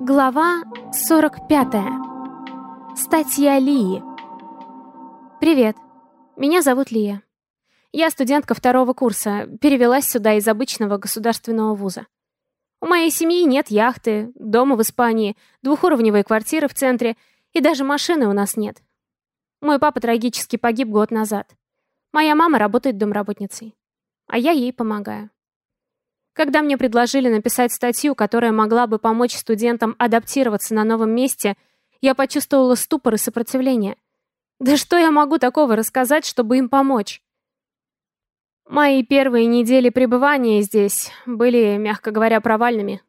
Глава 45. Статья Лии. Привет. Меня зовут Лия. Я студентка второго курса, перевелась сюда из обычного государственного вуза. У моей семьи нет яхты, дома в Испании, двухуровневой квартиры в центре, и даже машины у нас нет. Мой папа трагически погиб год назад. Моя мама работает домработницей, а я ей помогаю. Когда мне предложили написать статью, которая могла бы помочь студентам адаптироваться на новом месте, я почувствовала ступор и сопротивление. Да что я могу такого рассказать, чтобы им помочь? Мои первые недели пребывания здесь были, мягко говоря, провальными.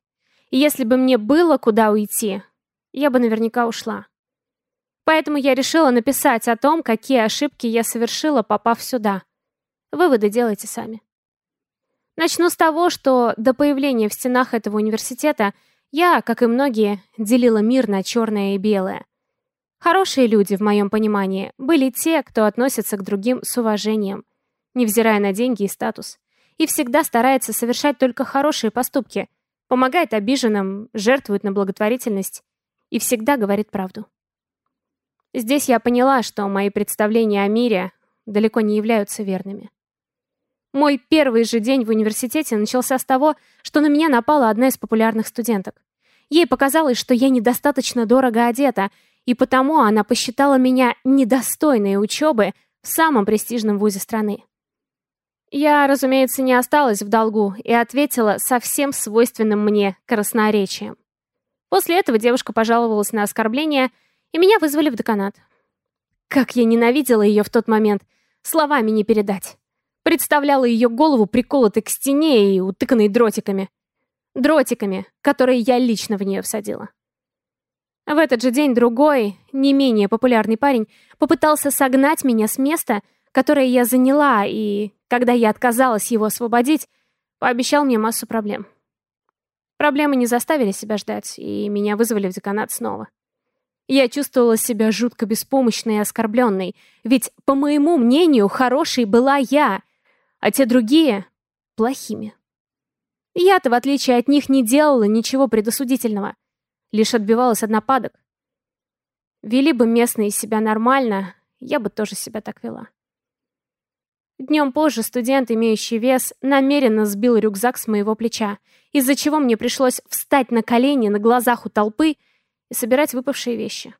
И если бы мне было куда уйти, я бы наверняка ушла. Поэтому я решила написать о том, какие ошибки я совершила, попав сюда. Выводы делайте сами. Начну с того, что до появления в стенах этого университета я, как и многие, делила мир на черное и белое. Хорошие люди, в моем понимании, были те, кто относится к другим с уважением, невзирая на деньги и статус, и всегда старается совершать только хорошие поступки, помогает обиженным, жертвует на благотворительность и всегда говорит правду. Здесь я поняла, что мои представления о мире далеко не являются верными. Мой первый же день в университете начался с того, что на меня напала одна из популярных студенток. Ей показалось, что я недостаточно дорого одета, и потому она посчитала меня недостойной учебы в самом престижном вузе страны. Я, разумеется, не осталась в долгу и ответила со всем свойственным мне красноречием. После этого девушка пожаловалась на оскорбление, и меня вызвали в деканат. Как я ненавидела ее в тот момент, словами не передать. Представляла ее голову приколотой к стене и утыканной дротиками. Дротиками, которые я лично в нее всадила. В этот же день другой, не менее популярный парень, попытался согнать меня с места, которое я заняла, и, когда я отказалась его освободить, пообещал мне массу проблем. Проблемы не заставили себя ждать, и меня вызвали в деканат снова. Я чувствовала себя жутко беспомощной и оскорбленной, ведь, по моему мнению, хорошей была я, а те другие — плохими. Я-то, в отличие от них, не делала ничего предосудительного, лишь отбивалась от нападок. Вели бы местные себя нормально, я бы тоже себя так вела. Днем позже студент, имеющий вес, намеренно сбил рюкзак с моего плеча, из-за чего мне пришлось встать на колени на глазах у толпы и собирать выпавшие вещи.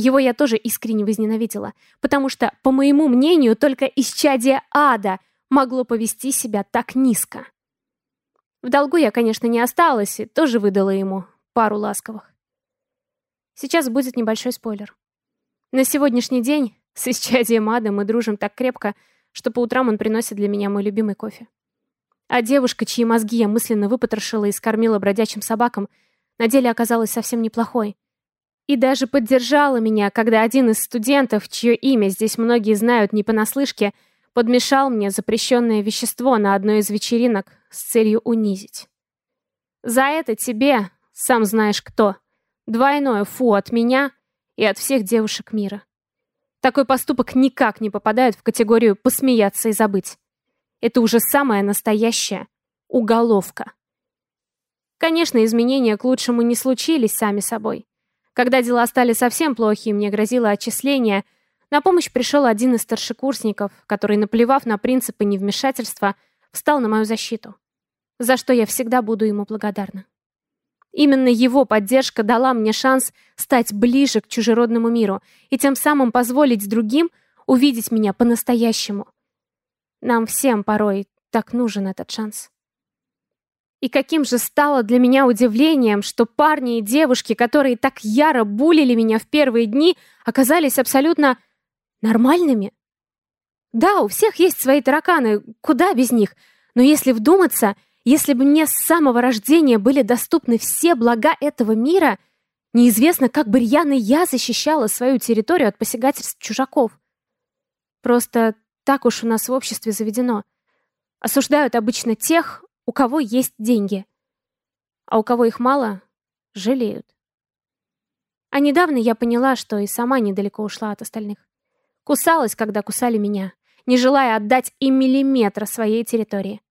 Его я тоже искренне возненавидела, потому что, по моему мнению, только исчадие ада могло повести себя так низко. В долгу я, конечно, не осталась и тоже выдала ему пару ласковых. Сейчас будет небольшой спойлер. На сегодняшний день с исчадием ада мы дружим так крепко, что по утрам он приносит для меня мой любимый кофе. А девушка, чьи мозги я мысленно выпотрошила и скормила бродячим собакам, на деле оказалась совсем неплохой — и даже поддержала меня, когда один из студентов, чье имя здесь многие знают не понаслышке, подмешал мне запрещенное вещество на одной из вечеринок с целью унизить. За это тебе, сам знаешь кто, двойное фу от меня и от всех девушек мира. Такой поступок никак не попадает в категорию «посмеяться и забыть». Это уже самая настоящая уголовка. Конечно, изменения к лучшему не случились сами собой. Когда дела стали совсем плохи и мне грозило отчисление, на помощь пришел один из старшекурсников, который, наплевав на принципы невмешательства, встал на мою защиту, за что я всегда буду ему благодарна. Именно его поддержка дала мне шанс стать ближе к чужеродному миру и тем самым позволить другим увидеть меня по-настоящему. Нам всем порой так нужен этот шанс. И каким же стало для меня удивлением, что парни и девушки, которые так яро булили меня в первые дни, оказались абсолютно нормальными. Да, у всех есть свои тараканы, куда без них. Но если вдуматься, если бы мне с самого рождения были доступны все блага этого мира, неизвестно, как бы рьяно я защищала свою территорию от посягательств чужаков. Просто так уж у нас в обществе заведено. Осуждают обычно тех, у кого есть деньги. А у кого их мало, жалеют. А недавно я поняла, что и сама недалеко ушла от остальных. Кусалась, когда кусали меня, не желая отдать и миллиметра своей территории.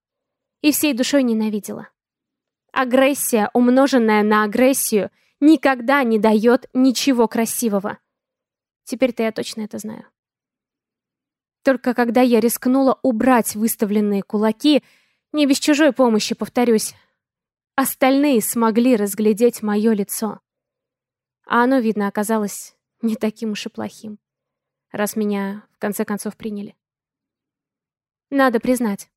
И всей душой ненавидела. Агрессия, умноженная на агрессию, никогда не дает ничего красивого. Теперь-то я точно это знаю. Только когда я рискнула убрать выставленные кулаки, не без чужой помощи, повторюсь, остальные смогли разглядеть мое лицо. А оно, видно, оказалось не таким уж и плохим, раз меня в конце концов приняли. Надо признать,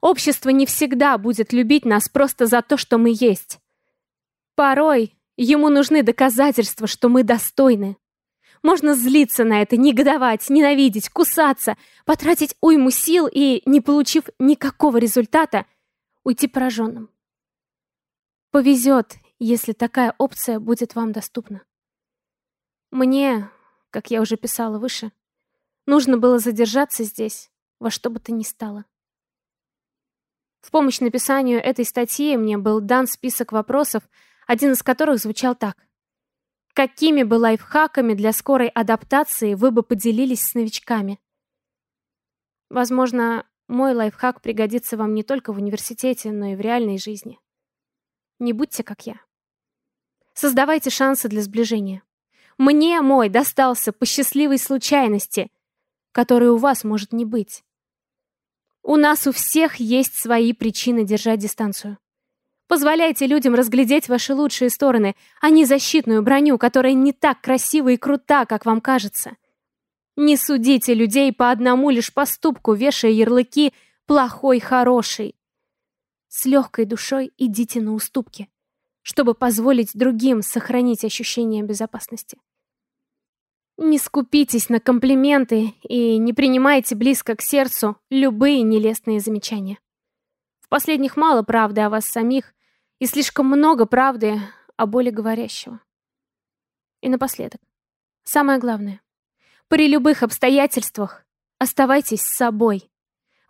общество не всегда будет любить нас просто за то, что мы есть. Порой ему нужны доказательства, что мы достойны. Можно злиться на это, негодовать, ненавидеть, кусаться, потратить уйму сил и, не получив никакого результата, уйти пораженным. Повезет, если такая опция будет вам доступна. Мне, как я уже писала выше, нужно было задержаться здесь, во что бы то ни стало. В помощь написанию этой статьи мне был дан список вопросов, один из которых звучал так. Какими бы лайфхаками для скорой адаптации вы бы поделились с новичками? Возможно, мой лайфхак пригодится вам не только в университете, но и в реальной жизни. Не будьте как я. Создавайте шансы для сближения. Мне мой достался по счастливой случайности, которой у вас может не быть. У нас у всех есть свои причины держать дистанцию. Позволяйте людям разглядеть ваши лучшие стороны, а не защитную броню, которая не так красива и крута, как вам кажется. Не судите людей по одному лишь поступку, вешая ярлыки «плохой», «хороший». С легкой душой идите на уступки, чтобы позволить другим сохранить ощущение безопасности. Не скупитесь на комплименты и не принимайте близко к сердцу любые нелестные замечания. В последних мало правды о вас самих, и слишком много правды о боли говорящего. И напоследок, самое главное. При любых обстоятельствах оставайтесь с собой.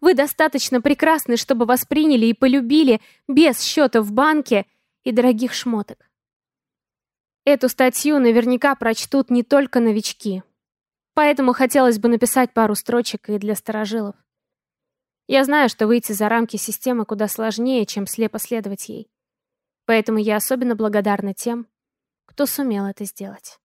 Вы достаточно прекрасны, чтобы вас приняли и полюбили без счета в банке и дорогих шмоток. Эту статью наверняка прочтут не только новички. Поэтому хотелось бы написать пару строчек и для старожилов. Я знаю, что выйти за рамки системы куда сложнее, чем слепо следовать ей. Поэтому я особенно благодарна тем, кто сумел это сделать.